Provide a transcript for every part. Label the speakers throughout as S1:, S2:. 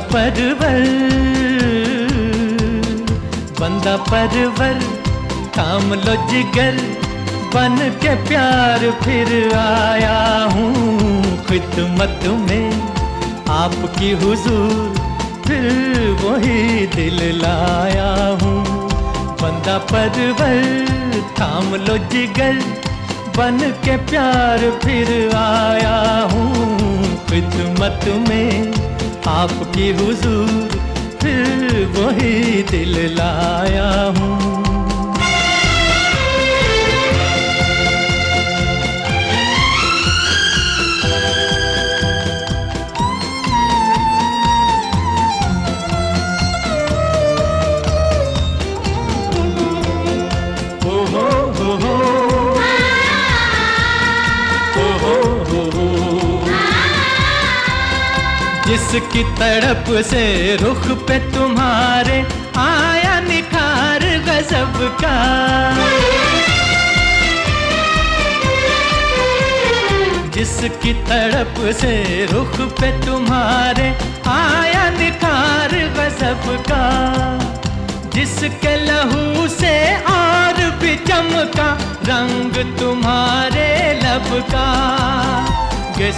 S1: परवर बंदा परवर काम लो जिगर, बन के प्यार फिर आया हूँ। खिदमत में आपकी हुजूर, फिर वही दिल लाया हूँ। बंदा परवर थाम लो जिगर, बन के प्यार फिर आया हूँ। खिदमत में आपकी हुजूर फिर वही दिल लाया हूँ। जिसकी तड़प से रुख पे तुम्हारे आया निखार गजब का। जिसकी तड़प से रुख पे तुम्हारे आया निखार गजब का। जिसके लहू से और भी चमका रंग तुम्हारे लब का।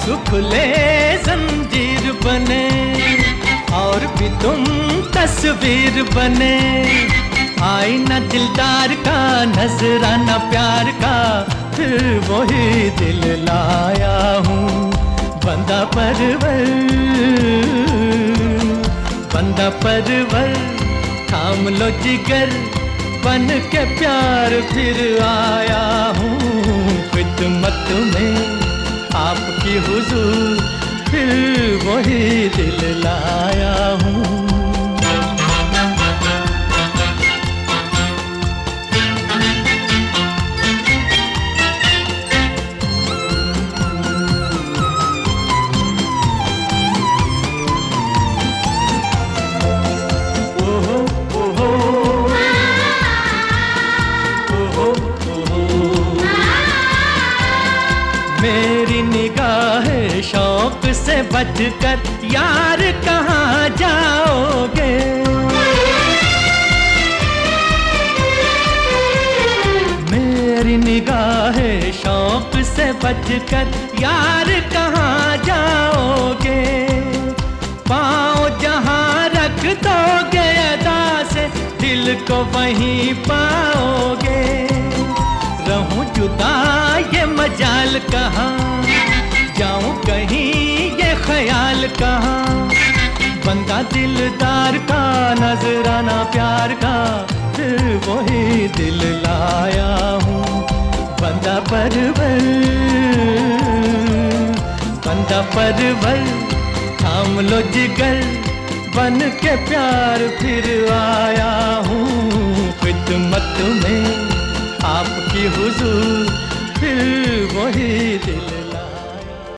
S1: सुख ले जंजीर बने और भी तुम तस्वीर बने। आईना दिलदार का, नजरा नजराना प्यार का, फिर वही दिल लाया हूँ। बंदा परवर बंदा परवर थाम लो जिगर, बन के प्यार फिर आया हूँ। खिदमत में आपकी हुजूर वही दिल लाया मेरी निगाह शौक से बचकर यार कहाँ जाओगे? मेरी निगाह शौक से बचकर यार कहाँ जाओगे? पाँव जहाँ रख दोगे अदा से, दिल को वहीं पाओगे। रहूँ जुदा ये मजाल कहाँ? जाऊँ कहीं ये ख्याल कहाँ? बंदा दिलदार का, नजराना प्यार का वही दिल लाया हूँ। बंदा परवर बंदा परवर थाम लो जिगर, बन के प्यार फिर आया हूँ। खिदमत में